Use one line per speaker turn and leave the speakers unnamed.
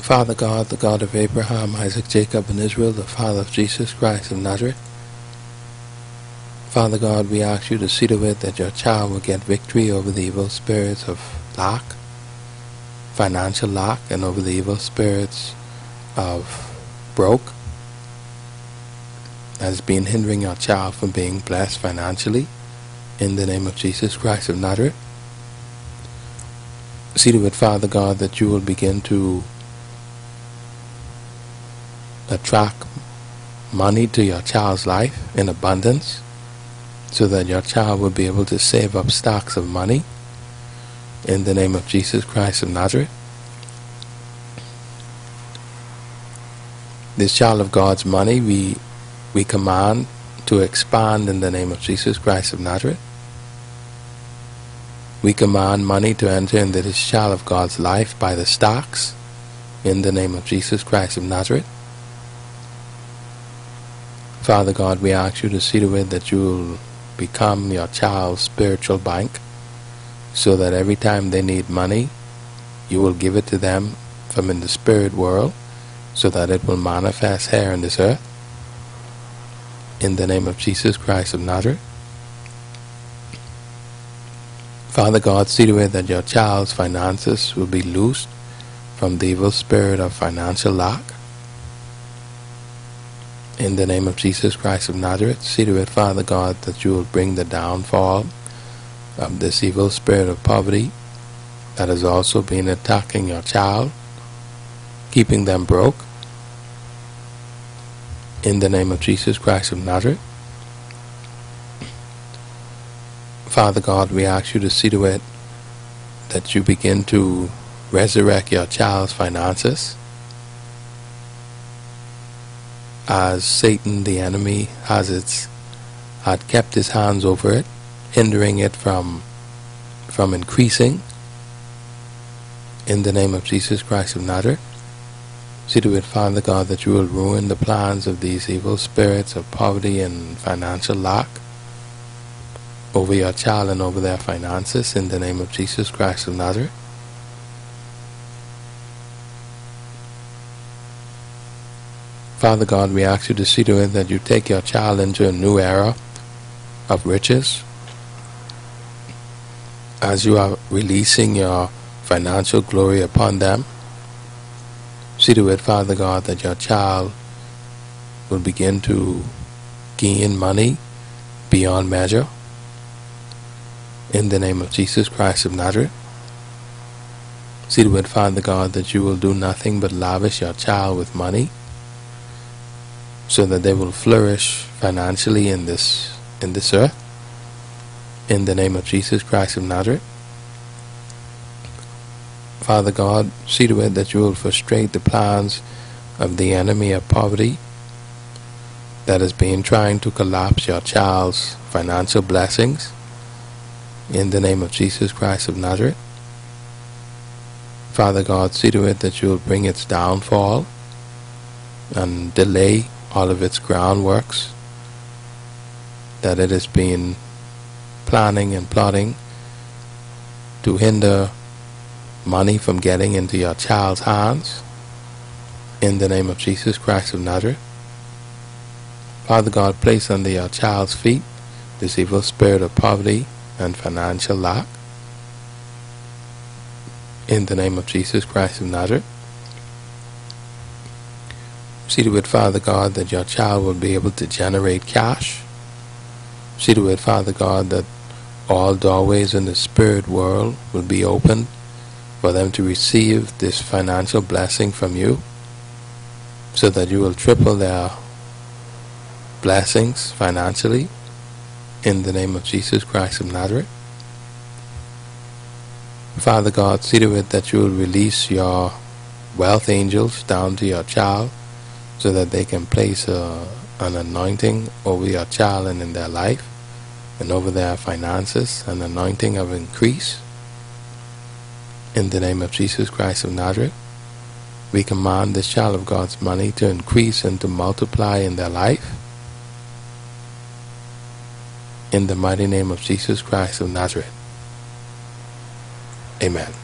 Father God, the God of Abraham, Isaac, Jacob, and Israel, the Father of Jesus Christ of Nazareth. Father God, we ask you to see to it that your child will get victory over the evil spirits of lack, financial lack, and over the evil spirits of broke has been hindering your child from being blessed financially. In the name of Jesus Christ of Nazareth. See to it, Father God, that you will begin to attract money to your child's life in abundance so that your child will be able to save up stocks of money in the name of Jesus Christ of Nazareth. This child of God's money we we command to expand in the name of Jesus Christ of Nazareth. We command money to enter into this child of God's life by the stocks in the name of Jesus Christ of Nazareth. Father God, we ask you to see to it that you will become your child's spiritual bank so that every time they need money, you will give it to them from in the spirit world so that it will manifest here on this earth. In the name of Jesus Christ of Nazareth. Father God, see to it that your child's finances will be loosed from the evil spirit of financial lack in the name of Jesus Christ of Nazareth, see to it, Father God, that you will bring the downfall of this evil spirit of poverty that has also been attacking your child, keeping them broke. In the name of Jesus Christ of Nazareth. Father God, we ask you to see to it that you begin to resurrect your child's finances as Satan, the enemy, has its had kept his hands over it, hindering it from from increasing. In the name of Jesus Christ of Nazareth, see to it, Father God, that you will ruin the plans of these evil spirits of poverty and financial lack over your child and over their finances. In the name of Jesus Christ of Nazareth. Father God, we ask you to see to it that you take your child into a new era of riches as you are releasing your financial glory upon them. See to it, Father God, that your child will begin to gain money beyond measure. In the name of Jesus Christ of Nazareth. See to it, Father God, that you will do nothing but lavish your child with money so that they will flourish financially in this in this earth. In the name of Jesus Christ of Nazareth. Father God, see to it that you will frustrate the plans of the enemy of poverty that has been trying to collapse your child's financial blessings. In the name of Jesus Christ of Nazareth. Father God, see to it that you will bring its downfall and delay all of its groundworks that it has been planning and plotting to hinder money from getting into your child's hands in the name of Jesus Christ of Nazareth. Father God, place under your child's feet this evil spirit of poverty and financial lack in the name of Jesus Christ of Nazareth. See to it, Father God, that your child will be able to generate cash. See to it, Father God, that all doorways in the spirit world will be opened for them to receive this financial blessing from you so that you will triple their blessings financially in the name of Jesus Christ of Nazareth. Father God, see to it that you will release your wealth angels down to your child so that they can place uh, an anointing over your child and in their life and over their finances, an anointing of increase. In the name of Jesus Christ of Nazareth, we command this child of God's money to increase and to multiply in their life. In the mighty name of Jesus Christ of Nazareth. Amen.